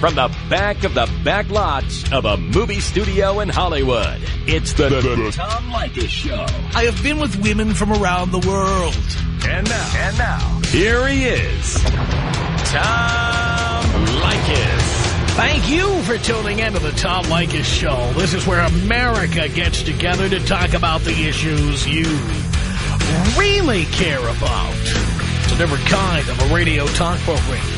From the back of the back lots of a movie studio in Hollywood, it's the, the, the Tom Leykis Show. I have been with women from around the world. And now, and now, here he is, Tom Leykis. Thank you for tuning in to the Tom Leykis Show. This is where America gets together to talk about the issues you really care about. It's a different kind of a radio talk program.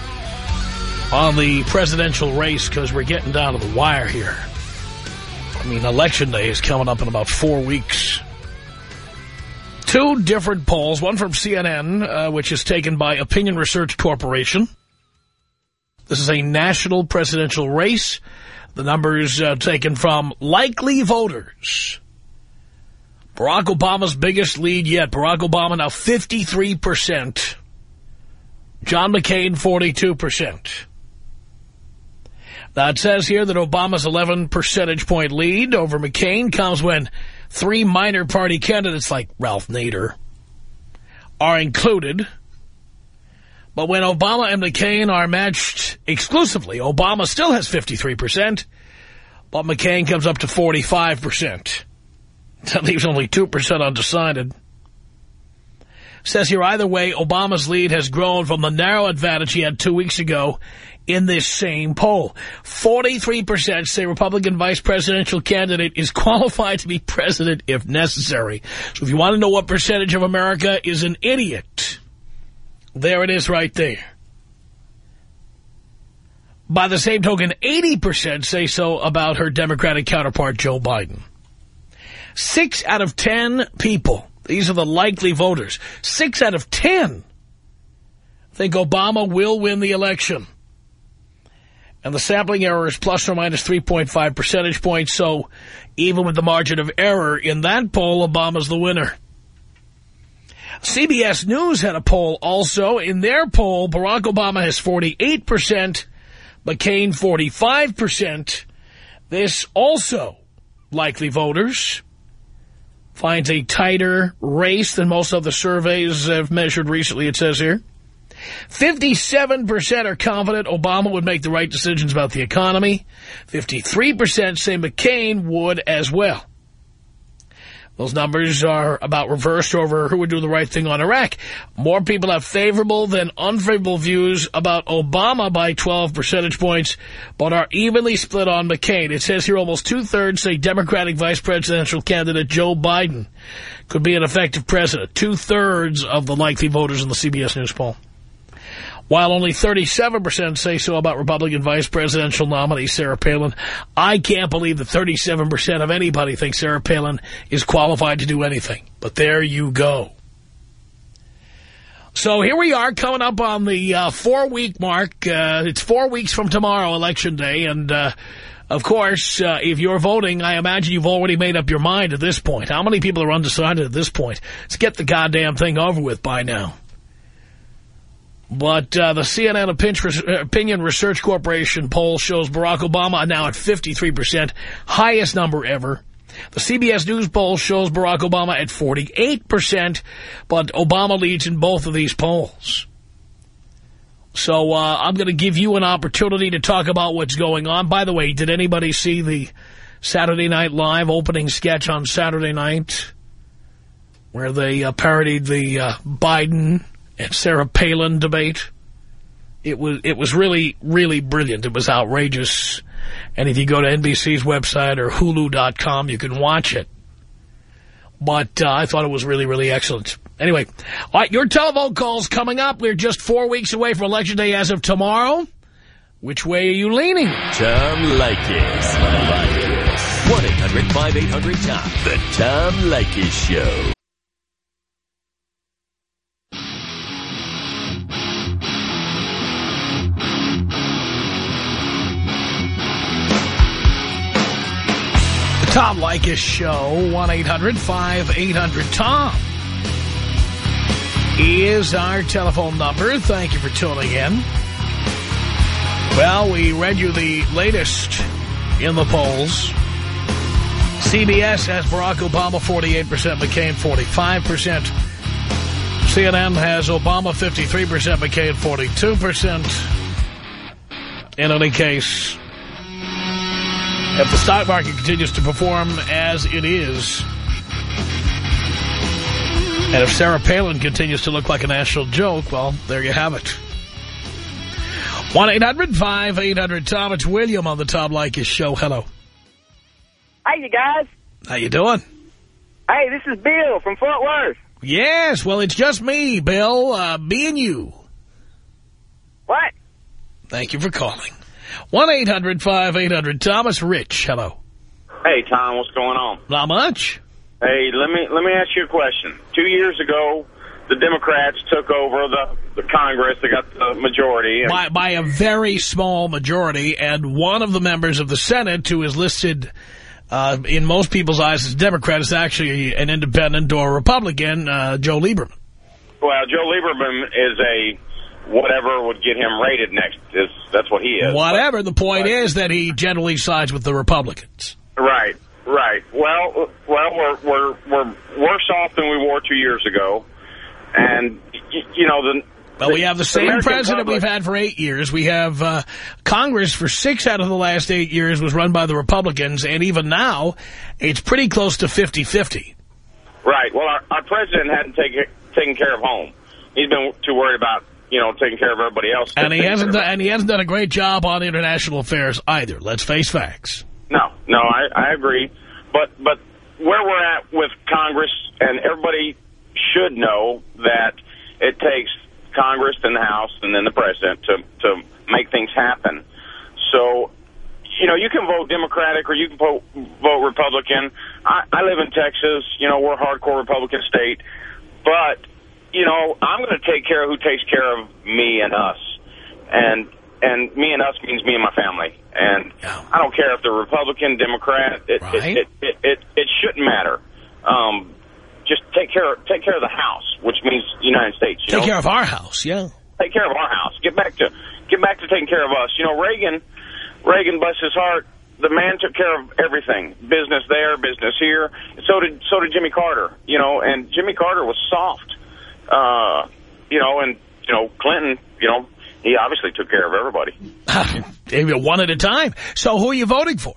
on the presidential race because we're getting down to the wire here. I mean, Election Day is coming up in about four weeks. Two different polls, one from CNN, uh, which is taken by Opinion Research Corporation. This is a national presidential race. The numbers uh, taken from likely voters. Barack Obama's biggest lead yet. Barack Obama now 53%. John McCain 42%. It says here that Obama's 11 percentage point lead over McCain comes when three minor party candidates like Ralph Nader are included. But when Obama and McCain are matched exclusively, Obama still has 53%, but McCain comes up to 45%. That leaves only 2% undecided. Says here, either way, Obama's lead has grown from the narrow advantage he had two weeks ago in this same poll. 43% say Republican vice presidential candidate is qualified to be president if necessary. So if you want to know what percentage of America is an idiot, there it is right there. By the same token, 80% say so about her Democratic counterpart, Joe Biden. Six out of ten people, these are the likely voters, six out of ten think Obama will win the election. And the sampling error is plus or minus 3.5 percentage points, so even with the margin of error in that poll, Obama's the winner. CBS News had a poll also. In their poll, Barack Obama has 48%, McCain 45%. This also likely voters finds a tighter race than most of the surveys have measured recently, it says here. 57% are confident Obama would make the right decisions about the economy. 53% say McCain would as well. Those numbers are about reversed over who would do the right thing on Iraq. More people have favorable than unfavorable views about Obama by 12 percentage points, but are evenly split on McCain. It says here almost two-thirds say Democratic vice presidential candidate Joe Biden could be an effective president. Two-thirds of the likely voters in the CBS News poll while only 37% say so about Republican vice presidential nominee Sarah Palin. I can't believe that 37% of anybody thinks Sarah Palin is qualified to do anything. But there you go. So here we are coming up on the uh, four-week mark. Uh, it's four weeks from tomorrow, Election Day, and... Uh, of course, uh, if you're voting, I imagine you've already made up your mind at this point. How many people are undecided at this point? Let's get the goddamn thing over with by now. But uh, the CNN Opinion Research Corporation poll shows Barack Obama now at 53%, highest number ever. The CBS News poll shows Barack Obama at 48%, but Obama leads in both of these polls. So uh, I'm going to give you an opportunity to talk about what's going on. By the way, did anybody see the Saturday Night Live opening sketch on Saturday night where they uh, parodied the uh, Biden Sarah Palin debate. It was it was really, really brilliant. It was outrageous. And if you go to NBC's website or Hulu.com, you can watch it. But uh, I thought it was really, really excellent. Anyway, all right, your telephone calls coming up. We're just four weeks away from Election Day as of tomorrow. Which way are you leaning? Tom Leykis. 1-800-5800-TOM. The Tom Leykis Show. Tom Leykis Show, 1-800-5800-TOM is our telephone number. Thank you for tuning in. Well, we read you the latest in the polls. CBS has Barack Obama 48%, McCain 45%. CNN has Obama 53%, McCain 42%. In any case, if the stock market continues to perform as it is, and if Sarah Palin continues to look like a national joke, well, there you have it. 1-800-5800-TOM. It's William on the Tom Leykis show. Hello. Hi, you guys. How you doing? Hey, this is Bill from Fort Worth. Yes, well, it's just me, Bill, uh, and you. What? Thank you for calling. 1-800-5800-TOM. It's Rich. Hello. Hey, Tom, what's going on? Not much. Hey, let me let me ask you a question. Two years ago, the Democrats took over the, the Congress. They got the majority. By, by a very small majority, and one of the members of the Senate who is listed uh, in most people's eyes as a Democrat is actually an independent or Republican, uh, Joe Lieberman. Well, Joe Lieberman is a whatever would get him rated next. Is That's what he is. Whatever. The point is that he generally sides with the Republicans. Right, right. Well, well, we're we're we're worse off than we were two years ago, and you know the. Well, we have the same American president public- we've had for eight years. We have uh, Congress for six out of the last eight years was run by the Republicans, and even now, it's pretty close to 50-50. Right. Well, our, our president hadn't taken taken care of home. He's been too worried about you know taking care of everybody else. And he hasn't done, and he hasn't done a great job on international affairs either. Let's face facts. No, no, I, I agree. But but where we're at with Congress, and everybody should know that it takes Congress and the House and then the President to, to make things happen. So, you know, you can vote Democratic or you can vote, vote Republican. I, I live in Texas. You know, we're a hardcore Republican state. But, you know, I'm going to take care of who takes care of me and us. And and me and us means me and my family. And Yeah. I don't care if they're Republican, Democrat. It, Right. it, it, it, it, it shouldn't matter. Um, just take care take care of the house, which means the United States. You Take know? care of our house, yeah. take care of our house. Get back to get back to taking care of us. You know, Reagan, Reagan, bless his heart, the man took care of everything. Business there, business here. So did so did Jimmy Carter. You know, and Jimmy Carter was soft. Uh, you know, and you know Clinton. You know, he obviously took care of everybody. Maybe one at a time. So who are you voting for?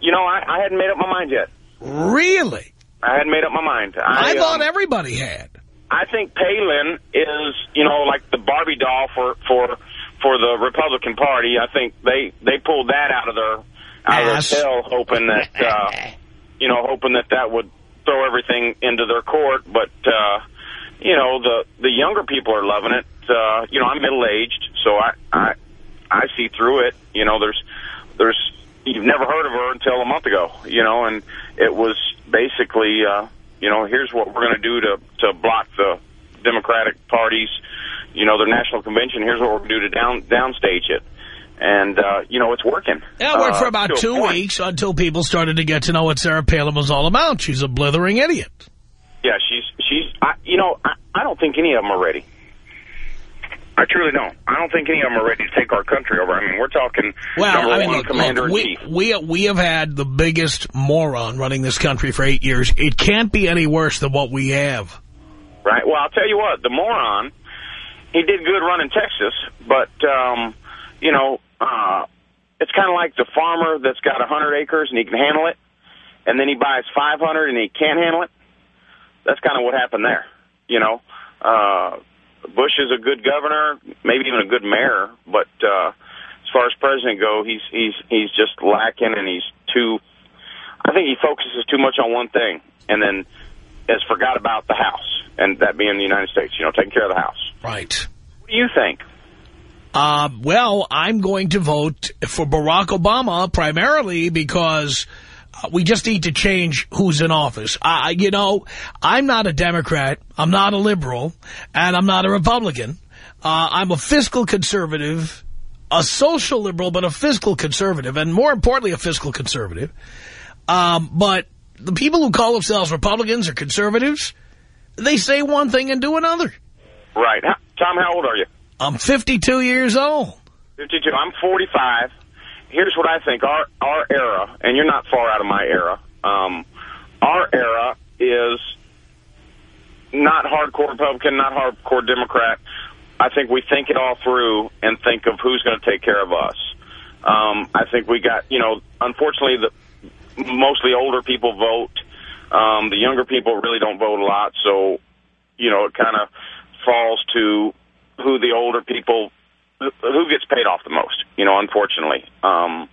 You know, I, I hadn't made up my mind yet. Really? I hadn't made up my mind. I, I, thought um, everybody had. I think Palin is, you know, like the Barbie doll for for for the Republican Party. I think they they pulled that out of their out of their tail, hoping that uh, you know, hoping that that would throw everything into their court. But uh, you know, the the younger people are loving it. Uh, you know, I'm middle aged, so I I I see through it. You know, there's there's you've never heard of her until a month ago. You know, and it was basically. Uh, you know, here's what we're going to do to to block the Democratic parties, you know, their national convention. Here's what we're going to do to down downstage it. And, uh, you know, it's working. Yeah, it worked Uh, for about two weeks until people started to get to know what Sarah Palin was all about. She's a blithering idiot. Yeah, she's, she's, I, you know, I, I don't think any of them are ready. I truly don't. I don't think any of them are ready to take our country over. I mean, we're talking Well, number I mean, one look, commander look, in we, chief. we, we have had the biggest moron running this country for eight years. It can't be any worse than what we have. Right. Well, I'll tell you what, the moron, he did good running Texas, but, um, you know, uh, it's kind of like the farmer that's got a 100 acres and he can handle it, and then he buys 500 and he can't handle it. That's kind of what happened there, you know. Uh, Bush is a good governor, maybe even a good mayor, but uh, as far as president go, he's he's he's just lacking, and he's too. I think he focuses too much on one thing, and then has forgot about the House, and that being the United States. You know, taking care of the House. Right. What do you think? Uh, well, I'm going to vote for Barack Obama primarily because we just need to change who's in office. I, you know, I'm not a Democrat, I'm not a liberal, and I'm not a Republican. Uh, I'm a fiscal conservative, a social liberal, but a fiscal conservative, and more importantly, a fiscal conservative. Um, but the people who call themselves Republicans or conservatives, they say one thing and do another. Right. Tom, how old are you? I'm 52 years old. 52. I'm 45. Here's what I think. Our our era, and you're not far out of my era, um, our era is not hardcore Republican, not hardcore Democrat. I think we think it all through and think of who's going to take care of us. Um, I think we got, you know, unfortunately, the mostly older people vote. Um, the younger people really don't vote a lot, so, you know, it kind of falls to who the older people, who gets paid off the most, you know, unfortunately. Um,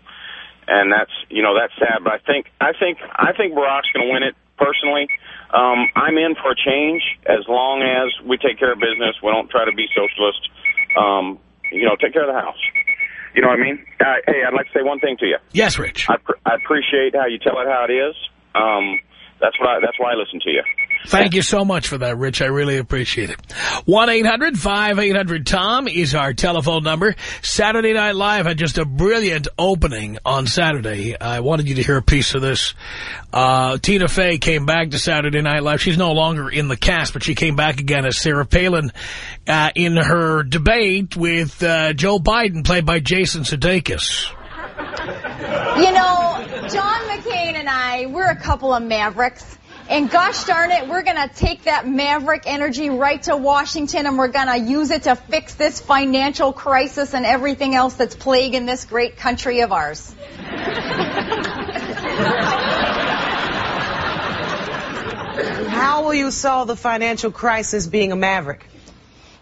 and that's, you know, that's sad. But I think, I think, I think Barack's going to win it personally. Um, I'm in for a change as long as we take care of business. We don't try to be socialist. Um, you know, take care of the house. You know what I mean? Uh, hey, I'd like to say one thing to you. Yes, Rich. I, pr I appreciate how you tell it how it is. Um, that's what I, that's why I listen to you. Thank you so much for that, Rich. I really appreciate it. 1-800-5800-TOM is our telephone number. Saturday Night Live had just a brilliant opening on Saturday. I wanted you to hear a piece of this. Uh, Tina Fey came back to Saturday Night Live. She's no longer in the cast, but she came back again as Sarah Palin uh, in her debate with uh, Joe Biden, played by Jason Sudeikis. You know, John McCain and I, we're a couple of mavericks. And gosh darn it, we're going to take that maverick energy right to Washington and we're going to use it to fix this financial crisis and everything else that's plaguing this great country of ours. How will you solve the financial crisis being a maverick?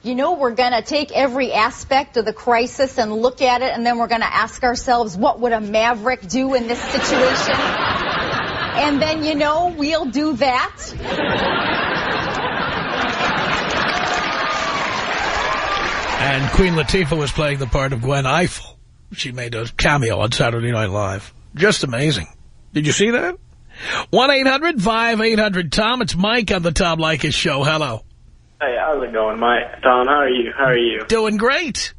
You know, we're going to take every aspect of the crisis and look at it, and then we're going to ask ourselves, what would a maverick do in this situation? and then, you know, we'll do that. And Queen Latifah was playing the part of Gwen Ifill. She made a cameo on Saturday Night Live. Just amazing. Did you see that? 1-800-5800-TOM. It's Mike on the Tom Leykis Show. Hello. Hey, how's it going, Mike? Tom, how are you? How are you? Doing great.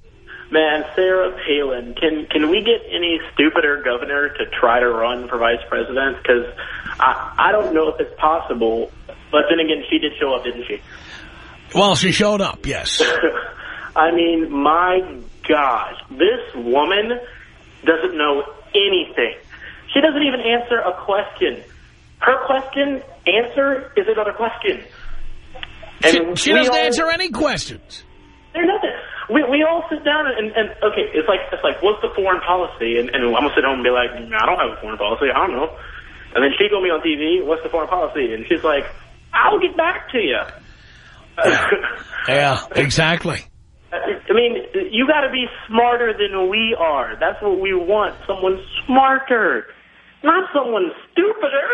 Man, Sarah Palin, can can we get any stupider governor to try to run for vice president? Because I, I don't know if it's possible, but then again, she did show up, didn't she? Well, she showed up, yes. I mean, my gosh, this woman doesn't know anything. She doesn't even answer a question. Her question, answer, is another question. She, And she we doesn't all- answer any questions. They're nothing. We we all sit down and, and okay, it's like it's like what's the foreign policy? And, and I'm gonna sit home and be like, I don't have a foreign policy. I don't know. And then she gonna be on TV. What's the foreign policy? And she's like, I'll get back to you. Yeah, exactly. I mean, you got to be smarter than we are. That's what we want. Someone smarter, not someone stupider.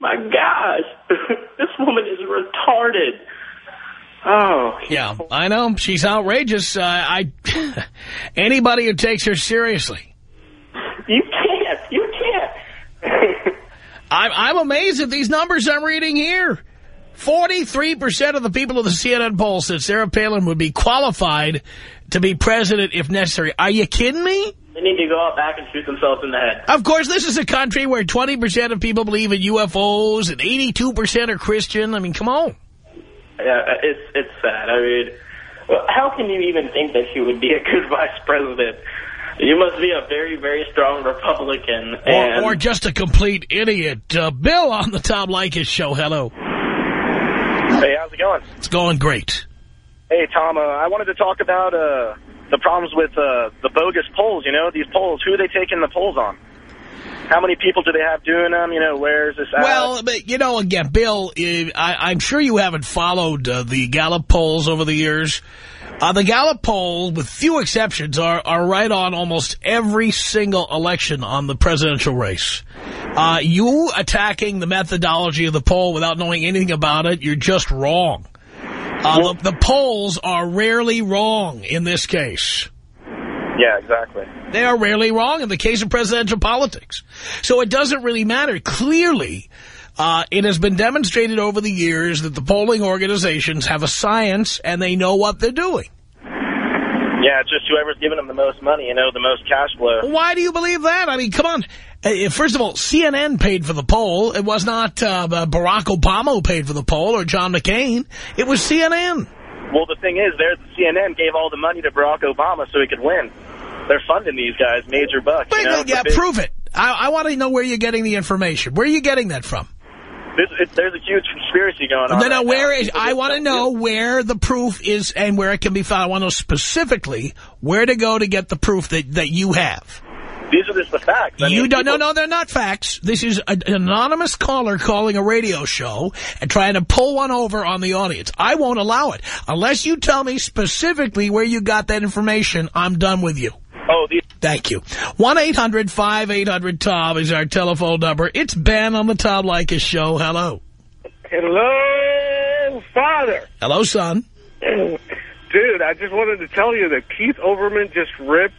My gosh, this woman is retarded. Oh, Yeah, I know. She's outrageous. Uh, I Anybody who takes her seriously. you can't. You can't. I'm, I'm amazed at these numbers I'm reading here. 43% of the people of the CNN poll said Sarah Palin would be qualified to be president if necessary. Are you kidding me? They need to go out back and shoot themselves in the head. Of course, this is a country where 20% of people believe in UFOs and 82% are Christian. I mean, come on. Yeah, it's it's sad. I mean, well, how can you even think that she would be a good vice president? You must be a very, very strong Republican. Or, and or just a complete idiot. Uh, Bill on the Tom Leykis show. Hello. Hey, how's it going? It's going great. Hey, Tom, uh, I wanted to talk about uh, the problems with uh, the bogus polls, you know, these polls. Who are they taking the polls on? How many people do they have doing them? You know, where is this at? Well, but, you know, again, Bill, eh, I, I'm sure you haven't followed uh, the Gallup polls over the years. Uh, the Gallup poll, with few exceptions, are, are right on almost every single election on the presidential race. Uh, you attacking the methodology of the poll without knowing anything about it, you're just wrong. Uh, the, the polls are rarely wrong in this case. yeah, exactly. They are rarely wrong in the case of presidential politics. So it doesn't really matter. Clearly, uh, it has been demonstrated over the years that the polling organizations have a science and they know what they're doing. Yeah, it's just whoever's giving them the most money, you know, the most cash flow. Why do you believe that? I mean, come on. Uh, First of all, CNN paid for the poll. It was not uh, Barack Obama who paid for the poll or John McCain. It was CNN. Well, the thing is, there, CNN gave all the money to Barack Obama so he could win. They're funding these guys major bucks. Wait, you know? yeah, prove it. I, I want to know where you're getting the information. Where are you getting that from? There's, it, there's a huge conspiracy going on. No, no, right where is, I want to know where the proof is and where it can be found. I want to know specifically where to go to get the proof that, that you have. These are just the facts. I you mean, don't, no, people- no, they're not facts. This is a- an anonymous caller calling a radio show and trying to pull one over on the audience. I won't allow it. Unless you tell me specifically where you got that information, I'm done with you. Oh, these, Thank you. 1-800-5800-TOM is our telephone number. It's Ben on the Tom Leykis show. Hello. Hello, Father. Hello, son. Dude, I just wanted to tell you that Keith Olbermann just ripped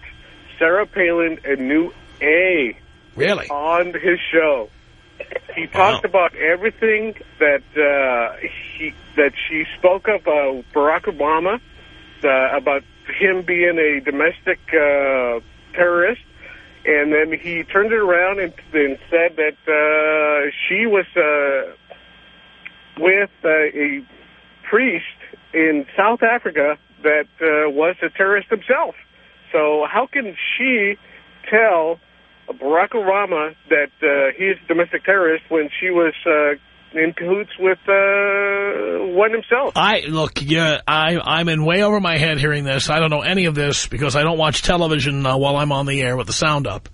Sarah Palin a new A Really? on his show. He talked about everything that uh, he that she spoke of uh, Barack Obama uh, about him being a domestic uh, terrorist, and then he turned it around and, and said that uh, she was uh, with uh, a priest in South Africa that uh, was a terrorist himself. So how can she tell Barack Obama that uh, he's a domestic terrorist when she was uh, in cahoots with uh, one himself? I look, yeah, I I'm in way over my head hearing this. I don't know any of this because I don't watch television uh, while I'm on the air with the sound up.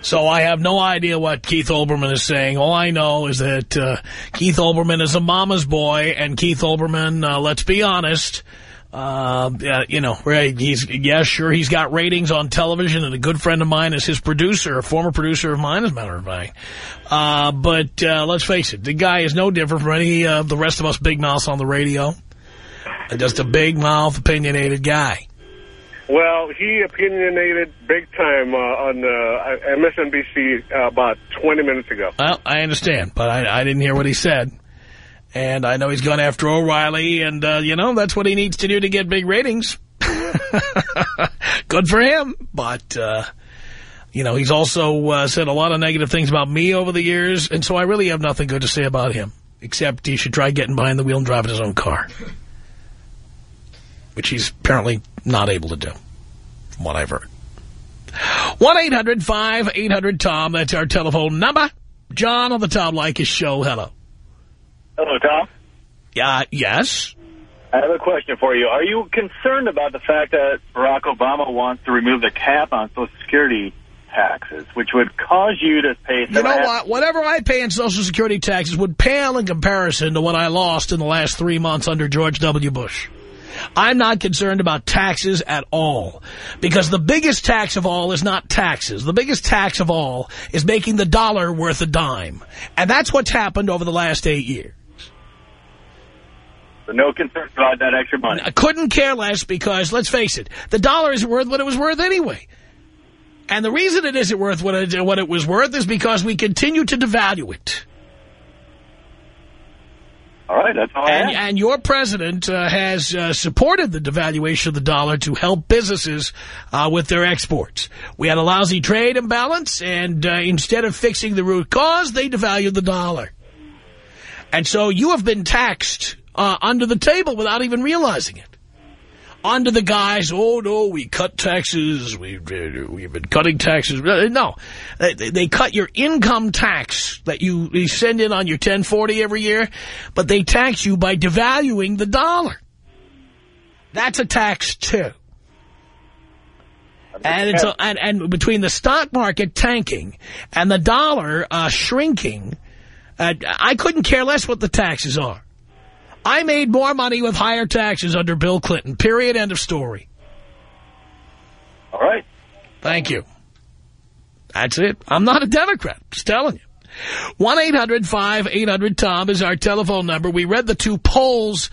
So I have no idea what Keith Olbermann is saying. All I know is that uh, Keith Olbermann is a mama's boy, and Keith Olbermann, uh, let's be honest, uh, you know, right, he's, yeah, sure, he's got ratings on television, and a good friend of mine is his producer, a former producer of mine, as a matter of fact. Uh, but uh, let's face it, the guy is no different from any of the rest of us big mouths on the radio. Just a big mouth, opinionated guy. Well, he opinionated big time uh, on uh, MSNBC uh, about 20 minutes ago. Well, I understand, but I, I didn't hear what he said. And I know he's gone after O'Reilly, and, uh, you know, that's what he needs to do to get big ratings. Good for him. But, uh, you know, he's also uh, said a lot of negative things about me over the years, and so I really have nothing good to say about him, except he should try getting behind the wheel and driving his own car, which he's apparently not able to do, from what I've heard. 1-800-5800-TOM, that's our telephone number. John on the Tom Leykis show, hello. Hello, Tom. Yeah, yes? I have a question for you. Are you concerned about the fact that Barack Obama wants to remove the cap on Social Security taxes, which would cause you to pay... You know what? Whatever I pay in Social Security taxes would pale in comparison to what I lost in the last three months under George W. Bush. I'm not concerned about taxes at all. Because the biggest tax of all is not taxes. The biggest tax of all is making the dollar worth a dime. And that's what's happened over the last eight years. So no concern about that extra money. I couldn't care less because, let's face it, the dollar isn't worth what it was worth anyway. And the reason it isn't worth what it, what it was worth is because we continue to devalue it. All right, that's all And, and your president uh, has uh, supported the devaluation of the dollar to help businesses uh, with their exports. We had a lousy trade imbalance, and uh, instead of fixing the root cause, they devalued the dollar. And so you have been taxed uh, under the table without even realizing it. Under the guise, oh, no, we cut taxes, We've, we've been cutting taxes. Uh, No, they, they cut your income tax that you, you send in on your 1040 every year, but they tax you by devaluing the dollar. That's a tax, too. And, it's a, and, and between the stock market tanking and the dollar uh, shrinking, uh, I couldn't care less what the taxes are. I made more money with higher taxes under Bill Clinton. Period. End of story. All right. Thank you. That's it. I'm not a Democrat. Just telling you. 1-800-5800-TOM is our telephone number. We read the two polls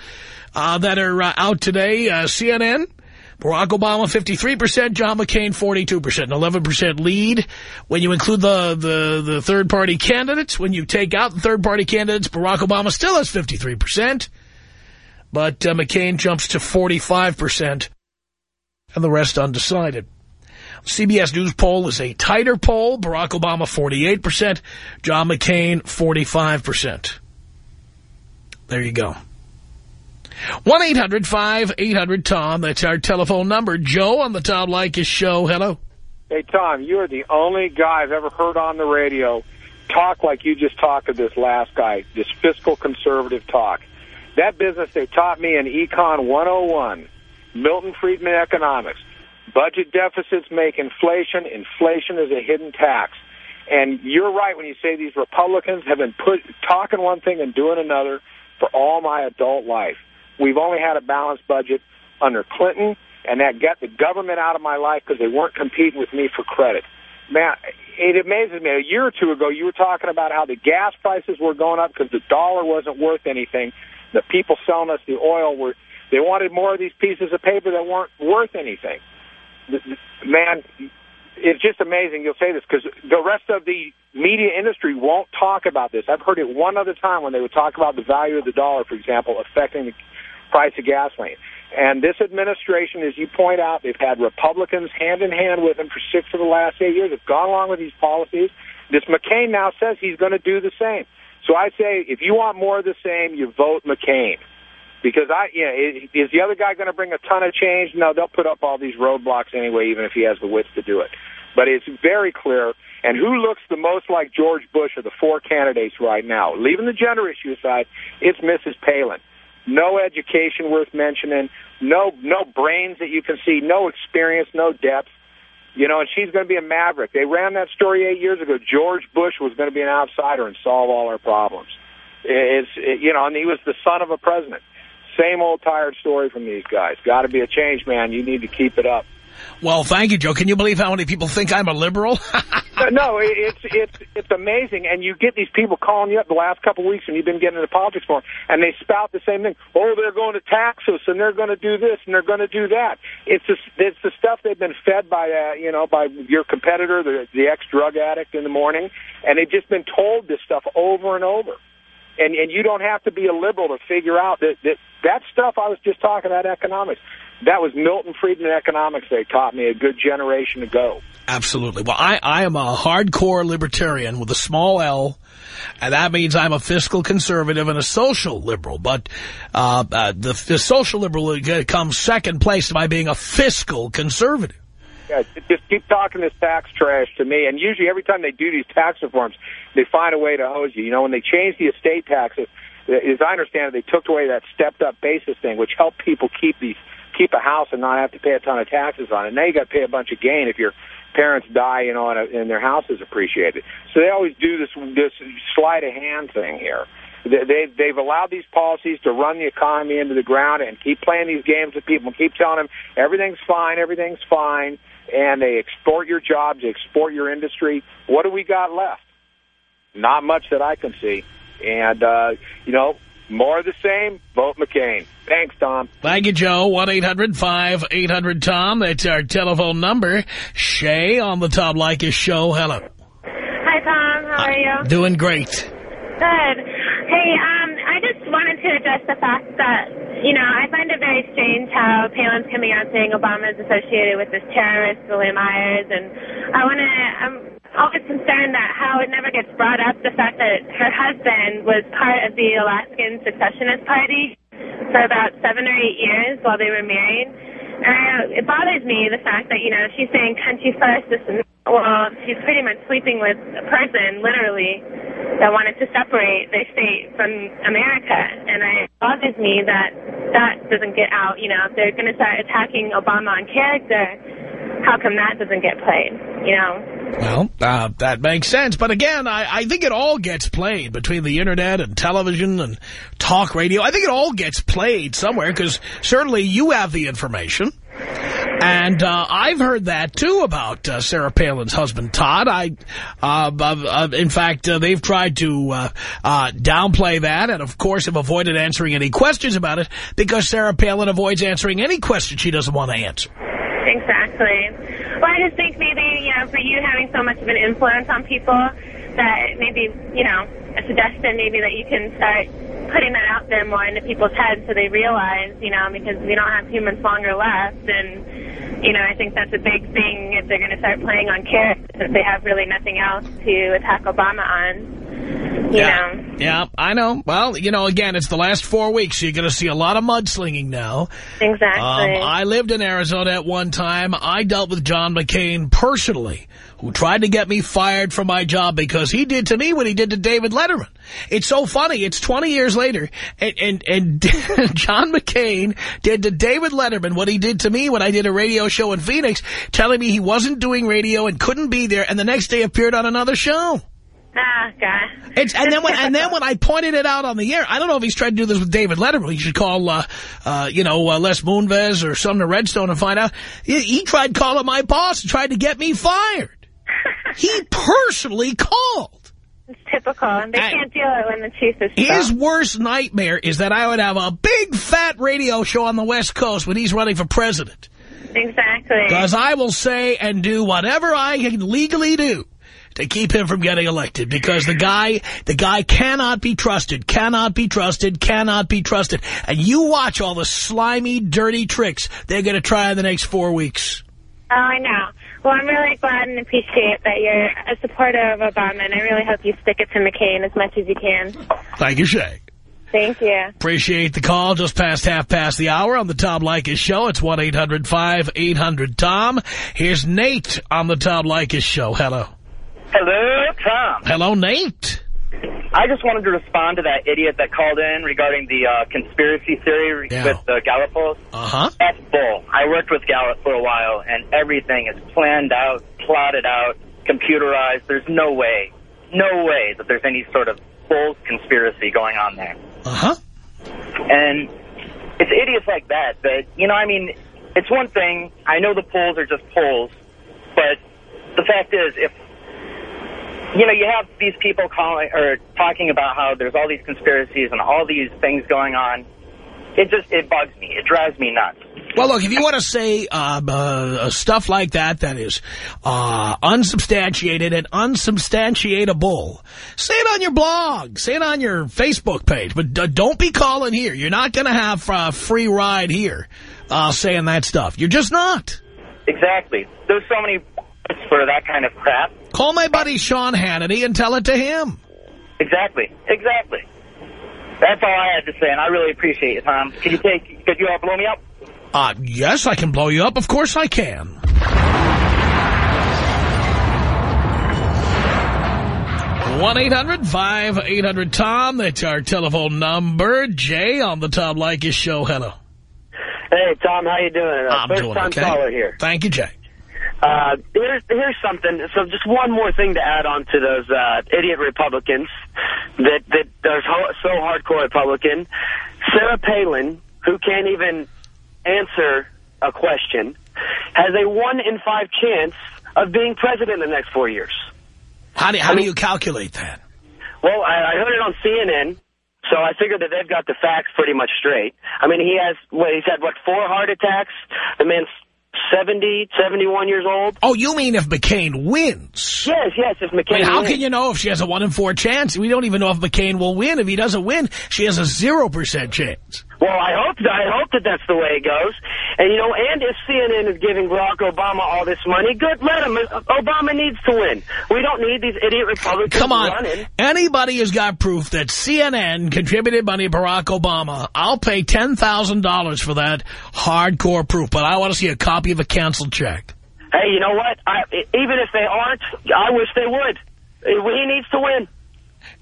uh, that are uh, out today. Uh, CNN, Barack Obama 53%, John McCain 42%, an 11% lead. When you include the, the, the third-party candidates, when you take out the third-party candidates, Barack Obama still has 53%. But uh, McCain jumps to 45%, and the rest undecided. CBS News poll is a tighter poll. Barack Obama, 48%. John McCain, 45%. There you go. 1-800-5800-TOM. That's our telephone number. Joe on the Tom Leykis show. Hello. Hey, Tom, you are the only guy I've ever heard on the radio talk like you just talked to this last guy, this fiscal conservative talk. That business they taught me in Econ 101, Milton Friedman economics. Budget deficits make inflation. Inflation is a hidden tax. And you're right when you say these Republicans have been put talking one thing and doing another for all my adult life. We've only had a balanced budget under Clinton, and that got the government out of my life because they weren't competing with me for credit. Man, it amazes me. A year or two ago, you were talking about how the gas prices were going up because the dollar wasn't worth anything. The people selling us the oil were they wanted more of these pieces of paper that weren't worth anything. Man, it's just amazing you'll say this because the rest of the media industry won't talk about this. I've heard it one other time when they would talk about the value of the dollar, for example, affecting the price of gasoline. And this administration, as you point out, they've had Republicans hand in hand with them for six of the last eight years. They've gone along with these policies. This McCain now says he's going to do the same. So I say, if you want more of the same, you vote McCain. Because I, you know, is the other guy going to bring a ton of change? No, they'll put up all these roadblocks anyway, even if he has the wits to do it. But it's very clear. And who looks the most like George Bush of the four candidates right now? Leaving the gender issue aside, it's Mrs. Palin. No education worth mentioning. No, no brains that you can see. No experience. No depth. You know, and she's going to be a maverick. They ran that story eight years ago. George Bush was going to be an outsider and solve all our problems. It's, it, you know, and he was the son of a president. Same old tired story from these guys. Got to be a change, man. You need to keep it up. Well, thank you, Joe. Can you believe how many people think I'm a liberal? no, it's it's it's amazing, and you get these people calling you up the last couple of weeks, and you've been getting into politics more, and they spout the same thing. Oh, they're going to tax us, and they're going to do this, and they're going to do that. It's just, it's the stuff they've been fed by, uh, you know, by your competitor, the the ex drug addict in the morning, and they've just been told this stuff over and over. And and you don't have to be a liberal to figure out that that that stuff I was just talking about economics. That was Milton Friedman economics they taught me a good generation ago. Absolutely. Well, I, I am a hardcore libertarian with a small L, and that means I'm a fiscal conservative and a social liberal. But uh, uh, the, the social liberal comes second place by being a fiscal conservative. Yeah, just keep talking this tax trash to me. And usually every time they do these tax reforms, they find a way to hose you. You know, when they change the estate taxes, as I understand it, they took away that stepped-up basis thing, which helped people keep these keep a house and not have to pay a ton of taxes on it. Now you got to pay a bunch of gain if your parents die, you know, and, a, and their house is appreciated. So they always do this this sleight of hand thing here. They, they've allowed these policies to run the economy into the ground and keep playing these games with people and keep telling them everything's fine, everything's fine, and they export your jobs, they export your industry. What do we got left? Not much that I can see. And, uh, you know, more of the same, vote McCain. Thanks, Tom. Thank you, Joe. 1-800-5800-TOM. That's our telephone number. Shay on the Tom Leykis show. Hello. Hi, Tom. How are you? Doing great. Good. Hey, um, I just to address the fact that, you know, I find it very strange how Palin's coming out saying Obama is associated with this terrorist, William Myers, and I want to, I'm always concerned that how it never gets brought up the fact that her husband was part of the Alaskan Secessionist Party for about seven or eight years while they were married. And it bothers me the fact that, you know, she's saying country first, this and well, she's pretty much sleeping with a person, literally, that wanted to separate their state from America. And it bothers me that that doesn't get out. You know, if they're going to start attacking Obama on character, how come that doesn't get played, you know? Well, uh, that makes sense. But again, I, I think it all gets played between the Internet and television and talk radio. I think it all gets played somewhere because certainly you have the information. And uh, I've heard that, too, about uh, Sarah Palin's husband, Todd. I, uh, uh in fact, uh, they've tried to uh, downplay that and, of course, have avoided answering any questions about it because Sarah Palin avoids answering any question she doesn't want to answer. Exactly. I just think maybe, you know, for you having so much of an influence on people that maybe, you know, a suggestion maybe that you can start putting that out there more into people's heads so they realize, you know, because we don't have humans longer left and you know, I think that's a big thing if they're going to start playing on carrots since they have really nothing else to attack Obama on. Yeah. know. Yeah, I know. Well, you know, again, it's the last four weeks. So you're going to see a lot of mudslinging now. Exactly. Um, I lived in Arizona at one time. I dealt with John McCain personally, who tried to get me fired from my job because he did to me what he did to David Letterman. It's so funny. It's 20 years later, and, and, and John McCain did to David Letterman what he did to me when I did a radio show in Phoenix, telling me he wasn't doing radio and couldn't be there, and the next day appeared on another show. Ah, God. It's, and then when and then when I pointed it out on the air, I don't know if he's tried to do this with David Letterman. He should call, uh, uh, you know, uh, Les Moonves or Sumner Redstone and find out. He, he tried calling my boss and tried to get me fired. he personally called. It's typical, and they can't deal it when the chief is His worst nightmare is that I would have a big fat radio show on the West Coast when he's running for president. Exactly. Because I will say and do whatever I can legally do to keep him from getting elected because the guy the guy cannot be trusted, cannot be trusted, cannot be trusted. And you watch all the slimy, dirty tricks they're going to try in the next four weeks. Oh, I know. Well, I'm really glad and appreciate that you're a supporter of Obama, and I really hope you stick it to McCain as much as you can. Thank you, Shay. Thank you. Appreciate the call. Just past half past the hour on the Tom Leykis Show. It's 1-800-5800-TOM. Here's Nate on the Tom Leykis Show. Hello. Hello, Tom. Hello, Nate. I just wanted to respond to that idiot that called in regarding the uh, conspiracy theory Yeah. with the Gallup polls. Uh-huh. That's bull. I worked with Gallup for a while, and everything is planned out, plotted out, computerized. There's no way, no way that there's any sort of bull conspiracy going on there. Uh-huh. And it's idiots like that that, you know, I mean, it's one thing. I know the polls are just polls, but the fact is, if you know, you have these people calling or talking about how there's all these conspiracies and all these things going on. It just it bugs me. It drives me nuts. Well, look, if you want to say uh, uh, stuff like that that is uh, unsubstantiated and unsubstantiatable, say it on your blog, say it on your Facebook page, but d don't be calling here. You're not going to have a free ride here uh, saying that stuff. You're just not. Exactly. There's so many for that kind of crap. Call my buddy Sean Hannity and tell it to him. Exactly. Exactly. That's all I had to say, and I really appreciate it, Tom. Could you take? Could you all blow me up? Uh, yes, I can blow you up. Of course I can. one eight hundred five eight hundred. tom That's our telephone number. Jay on the Tom Leykis show. Hello. Hey, Tom, how you doing? Uh, I'm first doing time okay. caller here. Thank you, Jay. Uh, here's, here's something. So just one more thing to add on to those uh, idiot Republicans that, that are so hardcore Republican. Sarah Palin, who can't even answer a question, has a one in five chance of being president in the next four years. How do, how do you calculate that? Well, I, I heard it on CNN, so I figured that they've got the facts pretty much straight. I mean, he has, what, he's had, what, four heart attacks? The man's 70, 71 years old. Oh, you mean if McCain wins? Yes, yes, if I McCain mean, how wins. can you know if she has a one in four chance? We don't even know if McCain will win. If he doesn't win, she has a zero percent chance. Well, I hope I hope that that's the way it goes. And, you know, and if CNN is giving Barack Obama all this money, good, let him. Obama needs to win. We don't need these idiot Republicans Come on. running. Anybody has got proof that CNN contributed money to Barack Obama, I'll pay $10,000 for that hardcore proof, but I want to see a copy of a canceled check. Hey, you know what? I, even if they aren't, I wish they would. He needs to win.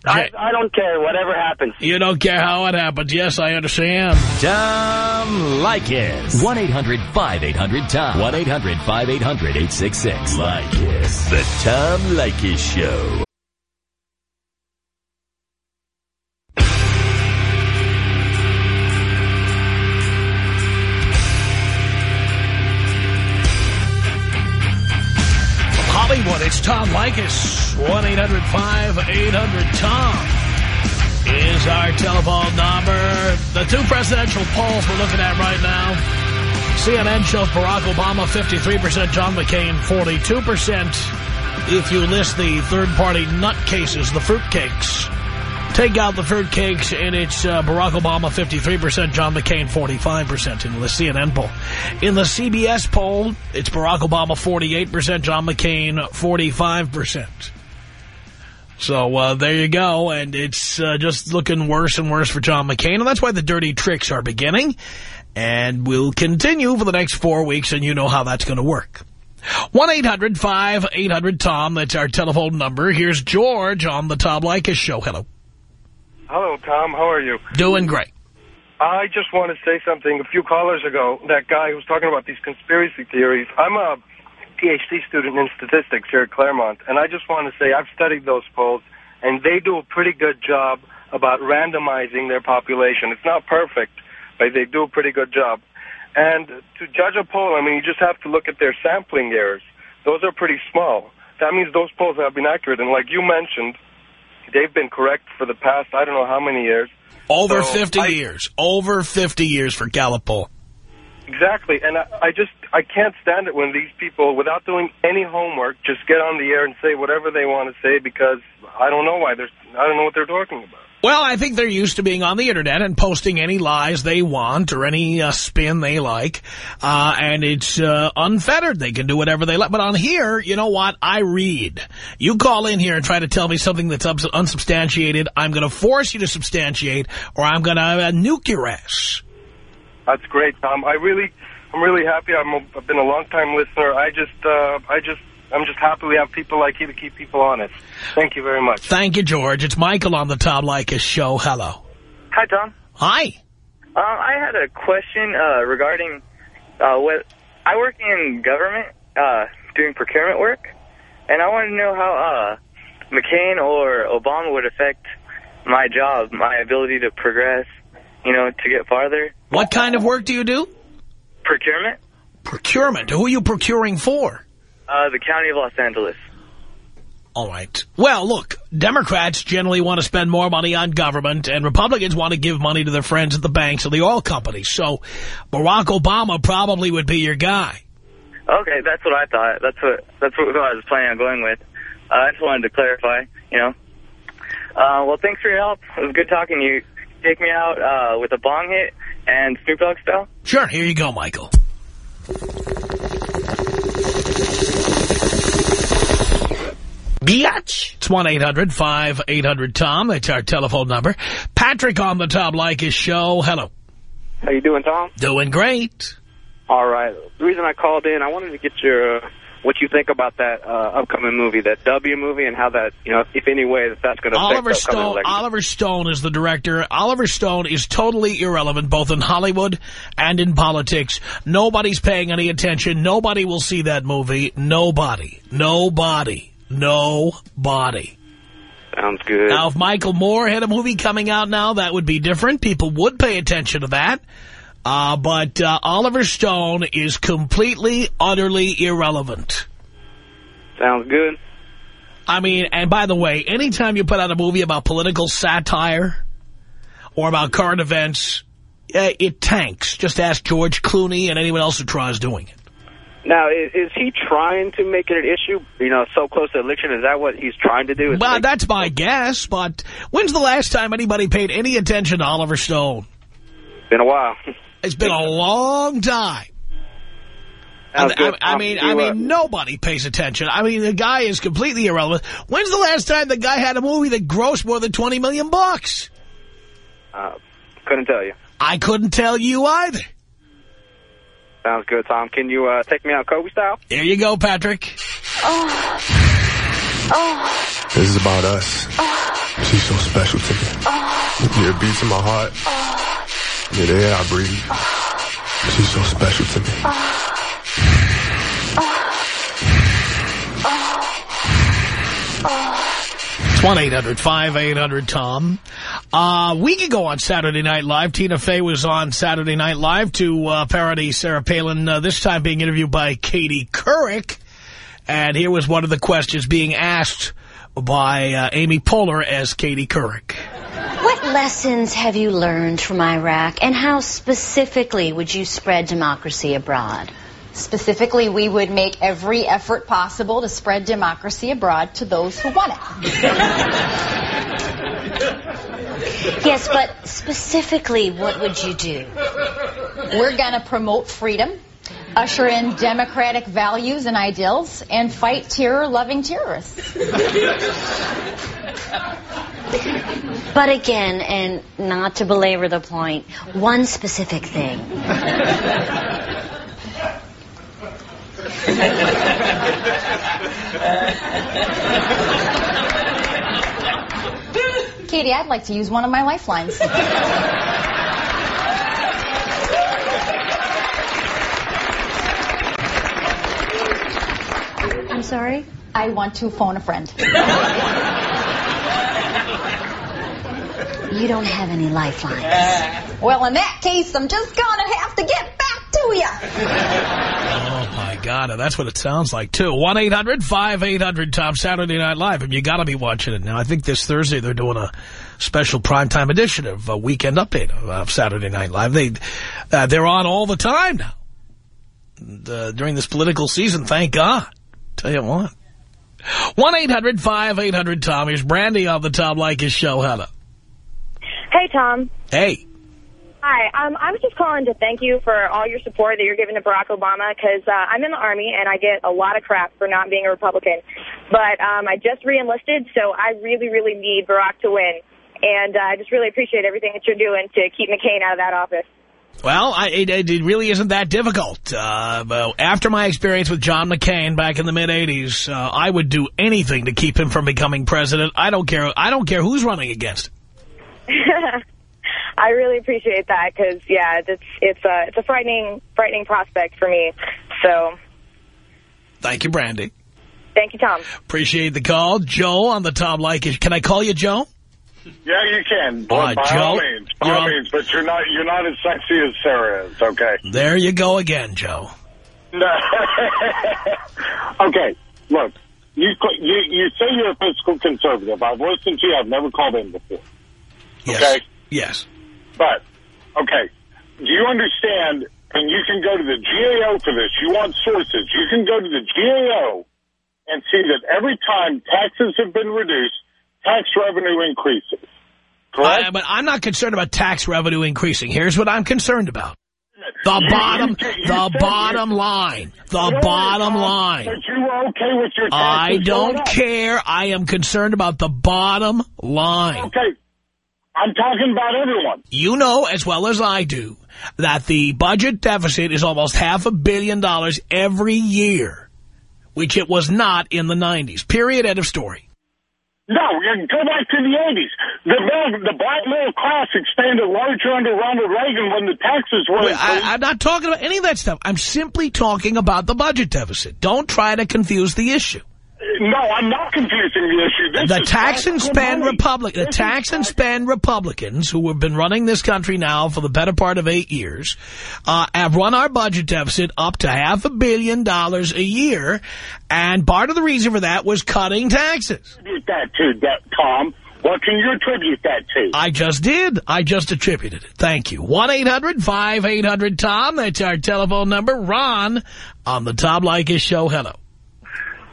I, I don't care. Whatever happens. You don't care how it happens. Yes, I understand. Tom Leykis. 1-800-5800-TOM. 1-800-5800-866. Leykis. The Tom Leykis Show. Hollywood, it's Tom Leykis. 1-800-5800-TOM is our telephone number. The two presidential polls we're looking at right now. CNN shows Barack Obama 53%, John McCain 42%. If you list the third-party nutcases, the fruitcakes, Take out the fruitcakes, and it's uh, Barack Obama 53%, John McCain 45% in the CNN poll. In the CBS poll, it's Barack Obama 48%, John McCain 45%. So uh, there you go, and it's uh, just looking worse and worse for John McCain, and that's why the dirty tricks are beginning, and will continue for the next four weeks, and you know how that's going to work. 1-800-5800-TOM, that's our telephone number. Here's George on the Tom Leykis show. Hello. Hello, Tom. How are you? Doing great. I just want to say something. A few callers ago, that guy who was talking about these conspiracy theories, I'm a PhD student in statistics here at Claremont, and I just want to say I've studied those polls, and they do a pretty good job about randomizing their population. It's not perfect, but they do a pretty good job. And to judge a poll, I mean, you just have to look at their sampling errors. Those are pretty small. That means those polls have been accurate. And like you mentioned, they've been correct for the past, I don't know how many years. Over So 50 I- years. Over 50 years for Gallup. Exactly, and I, I just I can't stand it when these people, without doing any homework, just get on the air and say whatever they want to say because I don't know why they're I don't know what they're talking about. Well, I think they're used to being on the Internet and posting any lies they want or any uh, spin they like. Uh, and it's uh, unfettered. They can do whatever they like. But on here, you know what? I read. You call in here and try to tell me something that's unsubstantiated. I'm going to force you to substantiate or I'm going to uh, nuke your ass. That's great, Tom. I really I'm really happy. I'm a, I've been a long time listener. I just uh, I just I'm just happy we have people like you to keep people honest. Thank you very much. Thank you, George. It's Michael on the Tom Leykis show. Hello. Hi, Tom. Hi. Um, I had a question uh, regarding uh, what I work in government uh, doing procurement work, and I want to know how uh, McCain or Obama would affect my job, my ability to progress, you know, to get farther. What kind of work do you do? Procurement, Procurement. Who are you procuring for? Uh, the county of Los Angeles. All right. Well, look, Democrats generally want to spend more money on government, and Republicans want to give money to their friends at the banks and the oil companies. So Barack Obama probably would be your guy. Okay, that's what I thought. That's what that's what I was planning on going with. Uh, I just wanted to clarify, you know. Uh, well, thanks for your help. It was good talking to you. Take me out uh, with a bong hit and Snoop Dogg style. Sure, here you go, Michael. Biatch. It's 1-800-5800-TOM. That's our telephone number. Patrick on the Tom Leykis show. Hello. How you doing, Tom? Doing great. All right. The reason I called in, I wanted to get your uh, what you think about that uh, upcoming movie, that W movie, and how that, you know, if any way that that's going to Oliver the Stone, election. Oliver Stone is the director. Oliver Stone is totally irrelevant, both in Hollywood and in politics. Nobody's paying any attention. Nobody will see that movie. Nobody. Nobody. Nobody. Sounds good. Now, if Michael Moore had a movie coming out now, that would be different. People would pay attention to that. Uh, but uh, Oliver Stone is completely, utterly irrelevant. Sounds good. I mean, and by the way, anytime you put out a movie about political satire or about current events, uh, it tanks. Just ask George Clooney and anyone else who tries doing it. Now, is, is he trying to make it an issue? You know, so close to election, is that what he's trying to do? Well, that's my guess, but when's the last time anybody paid any attention to Oliver Stone? been a while. It's been a long time. I, I, I mean, I uh, mean, nobody pays attention. I mean, the guy is completely irrelevant. When's the last time the guy had a movie that grossed more than 20 million bucks? Uh, couldn't tell you. I couldn't tell you either. Sounds good, Tom. Can you uh, take me out Kobe style? There you go, Patrick. Oh. Oh. This is about us. She's so special to me. Oh. Yeah, it beats in my heart. Yeah, the air I breathe. She's so special to me. It's 1-800-5800-TOM. Uh, we could go on Saturday Night Live. Tina Fey was on Saturday Night Live to uh, parody Sarah Palin, uh, this time being interviewed by Katie Couric. And here was one of the questions being asked by uh, Amy Poehler as Katie Couric. What lessons have you learned from Iraq, and how specifically would you spread democracy abroad? Specifically, we would make every effort possible to spread democracy abroad to those who want it. Yes, but specifically, what would you do? We're going to promote freedom, usher in democratic values and ideals, and fight terror-loving terrorists. But again, and not to belabor the point, one specific thing. Katie, I'd like to use one of my lifelines. I'm sorry? I want to phone a friend. You don't have any lifelines. Well, in that case, I'm just gonna have to get back to you. God. That's what it sounds like, too. 1-800-5800-TOM Saturday Night Live. And you got to be watching it now. I think this Thursday they're doing a special primetime edition of a weekend update of, Saturday Night Live. They, uh, they're on all the time now. And, uh, during this political season, thank God. Tell you what. 1-800-5800-TOM. Here's Brandy on the Tom Leykis show. Hello. Hey, Tom. Hey. Hi. Um, I was just calling to thank you for all your support that you're giving to Barack Obama because uh, I'm in the Army and I get a lot of crap for not being a Republican. But um, I just reenlisted, so I really, really need Barack to win. And uh, I just really appreciate everything that you're doing to keep McCain out of that office. Well, I, it, it really isn't that difficult. Uh, after my experience with John McCain back in the mid-'80s, uh, I would do anything to keep him from becoming president. I don't care. I don't care who's running against him. I really appreciate that because, yeah, it's it's a it's a frightening frightening prospect for me. So, Thank you, Brandy. thank you, Tom. Appreciate the call. Joe on the Tom Leykis. Can I call you Joe? Yeah, you can. All right, by Joe, all means, by all means. But you're not you're not as sexy as Sarah is. Okay. There you go again, Joe. No. okay. Look, you you you say you're a fiscal conservative. I've listened to you. I've never called in before. Yes. Okay. Yes. But okay, do you understand? And you can go to the GAO for this. You want sources? You can go to the GAO and see that every time taxes have been reduced, tax revenue increases. I, but I'm not concerned about tax revenue increasing. Here's what I'm concerned about. The You- bottom, you- you the bottom you- line, the You know, bottom line. But you were okay with your taxes I don't care. I am concerned about the bottom line. Okay. I'm talking about everyone. You know as well as I do that the budget deficit is almost half a billion dollars every year, which it was not in the 90s. Period. End of story. No, go back to the 80s. The, the black middle class expanded larger under Ronald Reagan when the taxes were Wait, I, I'm not talking about any of that stuff. I'm simply talking about the budget deficit. Don't try to confuse the issue. No, I'm not confusing the issue. This the tax and spend. Republic, the tax and spend Republicans who have been running this country now for the better part of eight years, uh, have run our budget deficit up to half a billion dollars a year, and part of the reason for that was cutting taxes. attribute that to, that, Tom? What can you attribute that to? I just did. I just attributed it. Thank you. 1-800-5800-TOM. That's our telephone number. Ron on the Tom Leykis Show. Hello.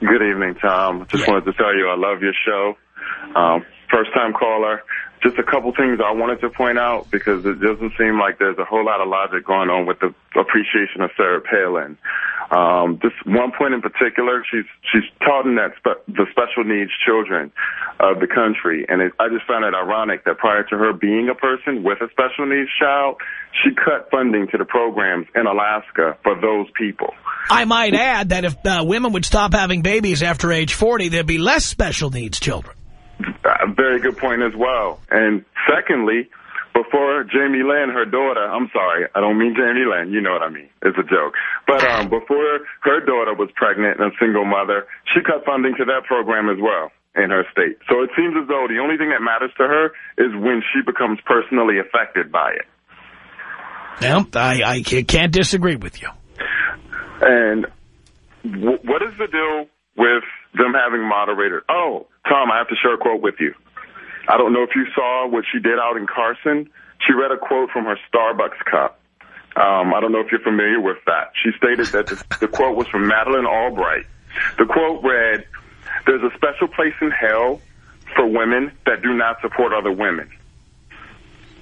Good evening, Tom. Just wanted to tell you I love your show. Um, first time caller. Just a couple things I wanted to point out because it doesn't seem like there's a whole lot of logic going on with the appreciation of Sarah Palin. Um, just one point in particular, she's she's taught in that spe- the special needs children of the country, and it, I just found it ironic that prior to her being a person with a special needs child, she cut funding to the programs in Alaska for those people. I might add that if uh, women would stop having babies after age 40, there'd be less special needs children. A very good point as well. And secondly, before Jamie Lynn, her daughter, I'm sorry, I don't mean Jamie Lynn, you know what I mean. It's a joke. But um, before her daughter was pregnant and a single mother, she cut funding to that program as well in her state. So it seems as though the only thing that matters to her is when she becomes personally affected by it. Well, I, I can't disagree with you. And w- what is the deal with them having moderators? Oh, Tom, I have to share a quote with you. I don't know if you saw what she did out in Carson. She read a quote from her Starbucks cup. Um, I don't know if you're familiar with that. She stated that the, the quote was from Madeleine Albright. The quote read, there's a special place in hell for women that do not support other women.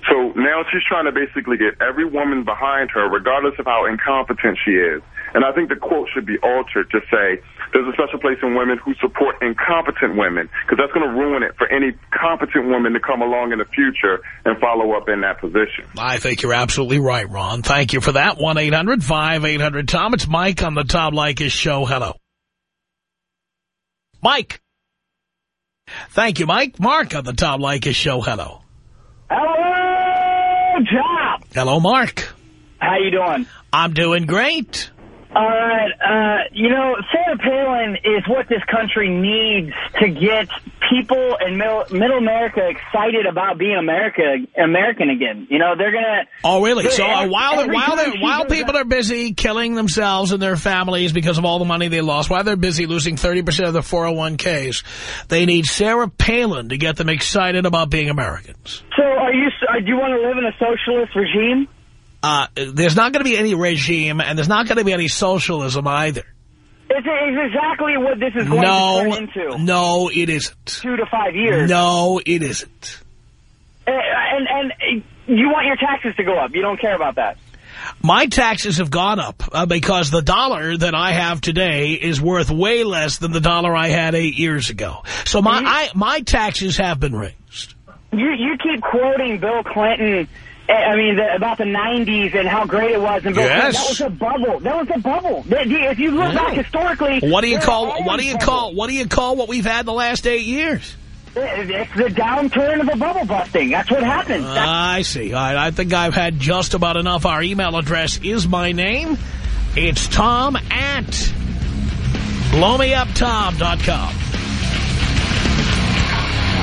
So now she's trying to basically get every woman behind her, regardless of how incompetent she is. And I think the quote should be altered to say, there's a special place in women who support incompetent women, because that's going to ruin it for any competent woman to come along in the future and follow up in that position. I think you're absolutely right, Ron. Thank you for that. 1-800-5800-TOM. It's Mike on the Tom Leykis show. Hello. Mike. Thank you, Mike. Mark on the Tom Leykis show. Hello. Hello, Tom. Hello, Mark. How you doing? I'm doing great. All right. Uh, you know, Sarah Palin is what this country needs to get people in middle, middle America excited about being America American again. You know, they're gonna. Oh, really? So uh, while every while while people are busy killing themselves and their families because of all the money they lost, while they're busy losing 30% of their 401ks, they need Sarah Palin to get them excited about being Americans. So, are you? uh, Do you want to live in a socialist regime? Uh, there's not going to be any regime, and there's not going to be any socialism either. It's, it's exactly what this is going No, to turn into. no, it isn't. Two to five years. No, it isn't. And and uh, you want your taxes to go up. You don't care about that. My taxes have gone up uh, because the dollar that I have today is worth way less than the dollar I had eight years ago. So my I, my taxes have been raised. You you keep quoting Bill Clinton. Eh, I mean, the, about the 90s and how great it was. And Yes. That was a bubble. That was a bubble. The- the- If you look back historically, What do you call what do you bubbles. call what do you call what we've had the last eight years? It's the downturn of a bubble busting. That's what happened. I see. All right, I think I've had just about enough. Our email address is my name. It's Tom at blowmeuptom.com.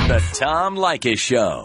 The Tom Leykis Show.